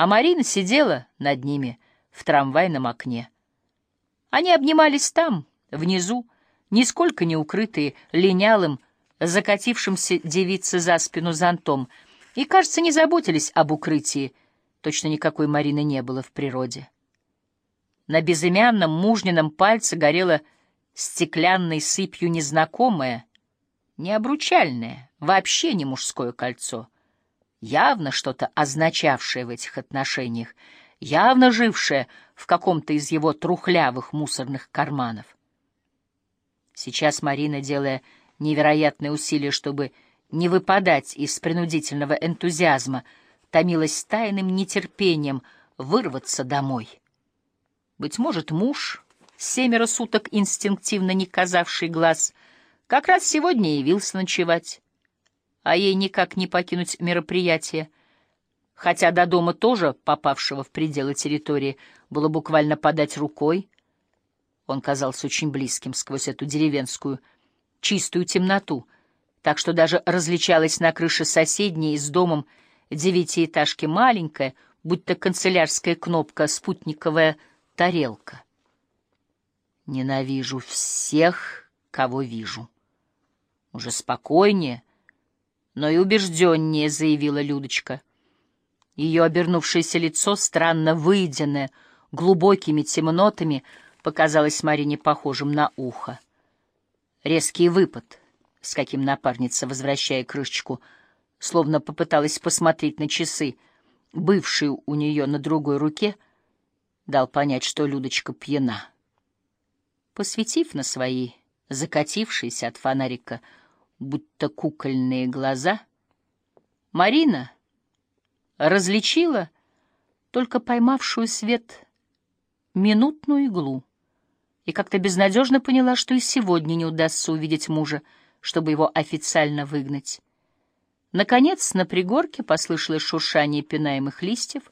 а Марина сидела над ними в трамвайном окне. Они обнимались там, внизу, нисколько не укрытые линялым, закатившимся девице за спину зонтом, и, кажется, не заботились об укрытии, точно никакой Марины не было в природе. На безымянном мужнином пальце горело стеклянной сыпью незнакомое, необручальное, вообще не мужское кольцо, явно что-то означавшее в этих отношениях, явно жившее в каком-то из его трухлявых мусорных карманов. Сейчас Марина, делая невероятные усилия, чтобы не выпадать из принудительного энтузиазма, томилась тайным нетерпением вырваться домой. Быть может, муж, семеро суток инстинктивно не казавший глаз, как раз сегодня явился ночевать, а ей никак не покинуть мероприятие, хотя до дома тоже, попавшего в пределы территории, было буквально подать рукой. Он казался очень близким сквозь эту деревенскую, чистую темноту, так что даже различалась на крыше соседней с домом девятиэтажки маленькая, будто канцелярская кнопка, спутниковая тарелка. Ненавижу всех, кого вижу. Уже спокойнее, но и убежденнее, заявила Людочка. Ее обернувшееся лицо, странно выеденное, глубокими темнотами, показалось Марине похожим на ухо. Резкий выпад, с каким напарница, возвращая крышечку, словно попыталась посмотреть на часы, бывшие у нее на другой руке, дал понять, что Людочка пьяна. Посветив на свои закатившиеся от фонарика, будто кукольные глаза, Марина различила только поймавшую свет минутную иглу и как-то безнадежно поняла, что и сегодня не удастся увидеть мужа, чтобы его официально выгнать. Наконец на пригорке послышалось шуршание пинаемых листьев.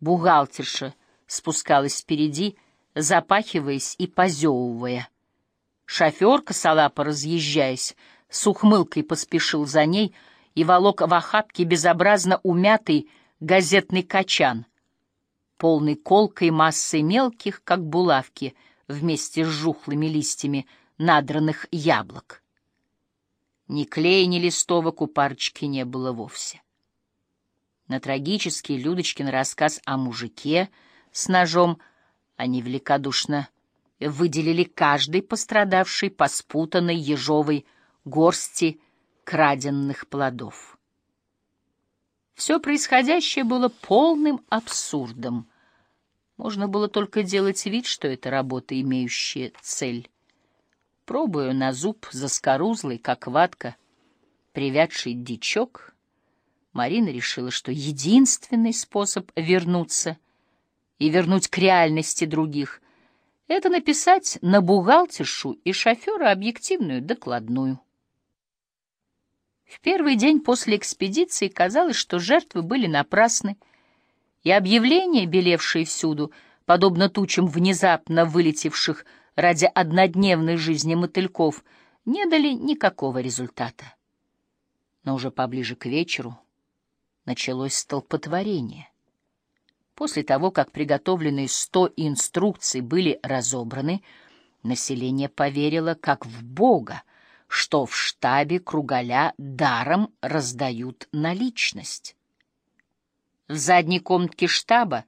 Бухгалтерша спускалась впереди, запахиваясь и позевывая. Шофер, косолапо разъезжаясь, с ухмылкой поспешил за ней и волок в охапке безобразно умятый газетный качан, полный колкой массой мелких, как булавки, вместе с жухлыми листьями надранных яблок. Ни клея, ни листовок у парочки не было вовсе. На трагический Людочкин рассказ о мужике с ножом они великодушно выделили каждый пострадавший по спутанной ежовой горсти краденных плодов. Все происходящее было полным абсурдом. Можно было только делать вид, что это работа, имеющая цель. Пробуя на зуб заскорузлый, как ватка, привядший дичок, Марина решила, что единственный способ вернуться и вернуть к реальности других — это написать на бухгалтершу и шофера объективную докладную. В первый день после экспедиции казалось, что жертвы были напрасны, и объявления, белевшие всюду, подобно тучам внезапно вылетевших ради однодневной жизни мотыльков, не дали никакого результата. Но уже поближе к вечеру началось столпотворение. После того, как приготовленные сто инструкций были разобраны, население поверило как в Бога, что в штабе Кругаля даром раздают наличность. В задней комнатке штаба